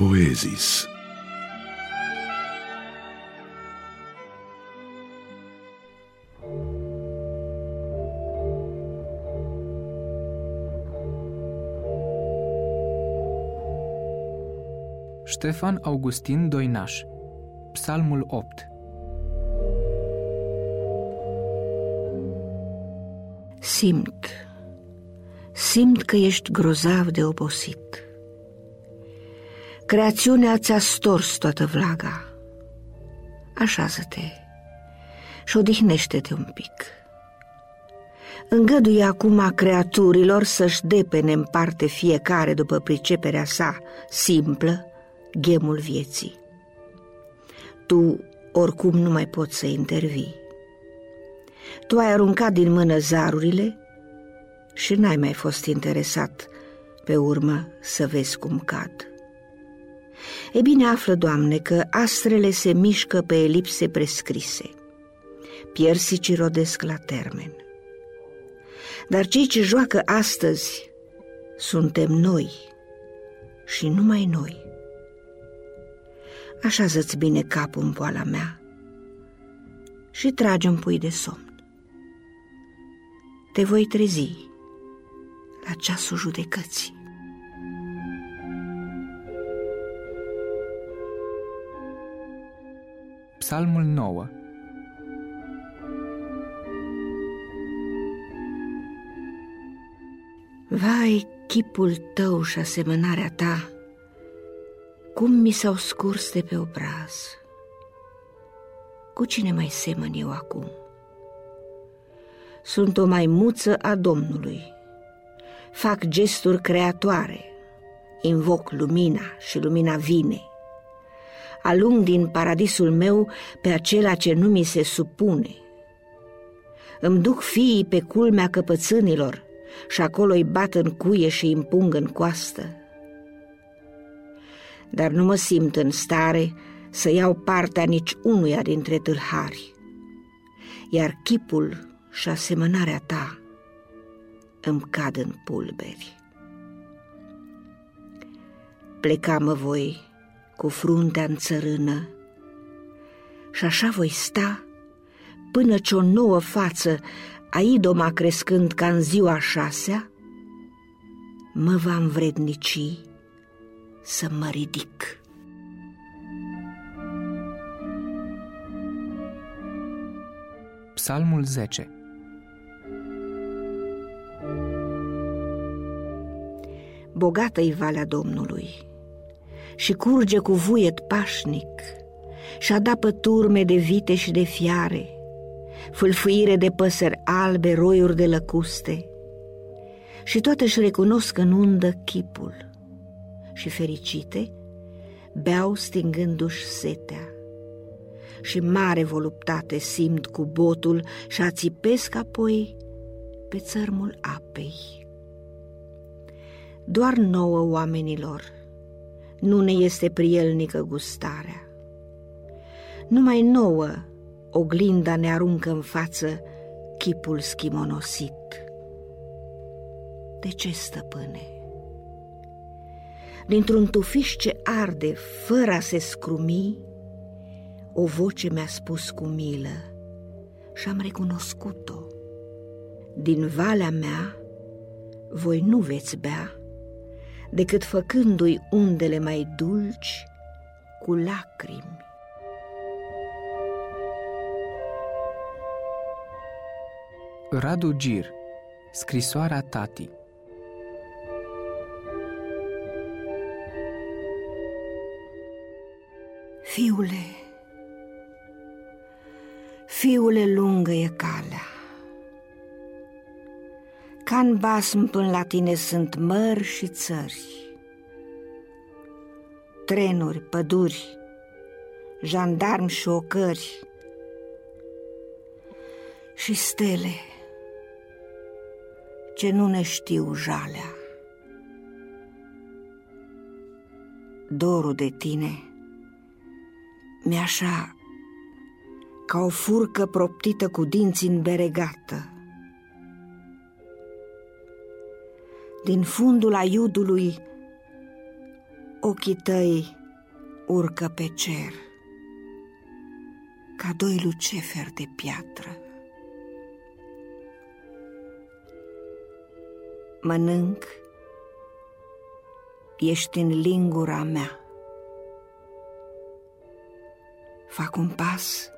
Poezis. Ștefan Augustin Doinaș Psalmul 8 Simt, simt că ești grozav de obosit. Creațiunea ți-a stors toată vlaga. Așează-te și odihnește-te un pic. Îngăduie acum creaturilor să-și depene în parte fiecare după priceperea sa simplă ghemul vieții. Tu oricum nu mai poți să intervii. Tu ai aruncat din mână zarurile și n-ai mai fost interesat pe urmă să vezi cum cad. E bine află, Doamne, că astrele se mișcă pe elipse prescrise. Piersicii rodesc la termen. Dar cei ce joacă astăzi suntem noi și numai noi. Așează-ți bine capul în poala mea și trage un pui de somn. Te voi trezi la ceasul judecății. Psalmul 9 Vai, chipul tău și asemănarea ta, cum mi s-au scurs de pe obraz. Cu cine mai semăn eu acum? Sunt o maimuță a Domnului. Fac gesturi creatoare, invoc lumina și lumina vine. Alung din paradisul meu pe acela ce nu mi se supune. Îmi duc fiii pe culmea căpățânilor și acolo îi bat în cuie și îi împung în coastă dar nu mă simt în stare să iau partea nici unuia dintre tâlhari, iar chipul și asemănarea ta îmi cad în pulberi. Plecamă voi cu fruntea în țărână. Și așa voi sta până ce o nouă față a idoma crescând ca în ziua șasea, mă va învrednici să mă ridic. Psalmul 10 Bogată-i valea Domnului și curge cu vuiet pașnic și adapă turme de vite și de fiare, fâlfâire de păsări albe, roiuri de lăcuste, și toate își recunosc în undă chipul – și fericite, beau stingându-și setea. Și mare voluptate simt cu botul și ațipesc apoi pe țărmul apei. Doar nouă oamenilor nu ne este prielnică gustarea. Numai nouă oglinda ne aruncă în față chipul schimonosit. De ce, stăpâne? dintr-un tufiș ce arde, fără a se scrumi, o voce mi-a spus cu milă și am recunoscut-o. Din valea mea voi nu veți bea, decât făcându-i undele mai dulci cu lacrimi. Radu Gir Scrisoarea tatii Fiule, fiule lungă e calea, ca în basm până la tine sunt mări și țări, trenuri, păduri, jandarmi și ocări și stele ce nu ne știu jalea. Dorul de tine mi-așa ca o furcă proptită cu dinți în Din fundul aiudului Ochii tăi urcă pe cer ca doi luceferi de piatră. Mănânc, ești în lingura mea. Fac un pas,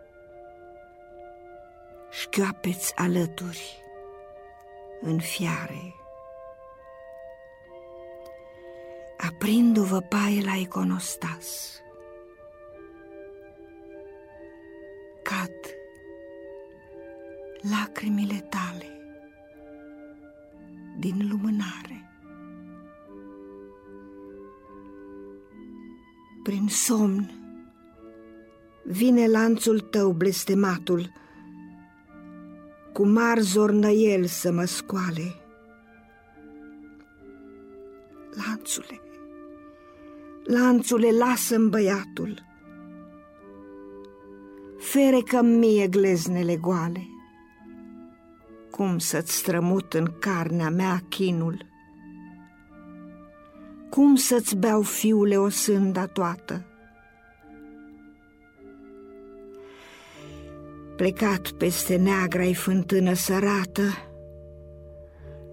șchioapeți alături în fiare. Aprindu-vă paie la iconostas. Cad lacrimile tale din lumânare. Prin somn vine lanțul tău blestematul, cu mari zornăiel să mă scoale. Lanțule, lanțule, lasă-mi băiatul, ferecă mie gleznele goale, cum să-ți strămut în carnea mea chinul, cum să-ți beau fiule o sânda toată, plecat peste neagra-i fântână sărată,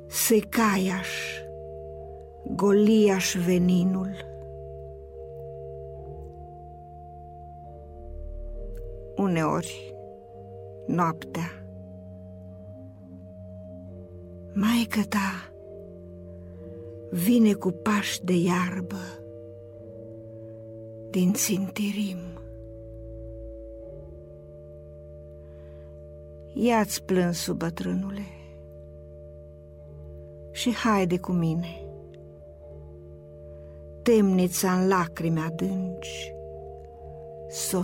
secaiaș, goliaș veninul. Uneori, noaptea, maică ta vine cu pași de iarbă din țintirim. Ia-ți plânsul, bătrânule, și haide cu mine. Temnița în lacrimi adânci, s o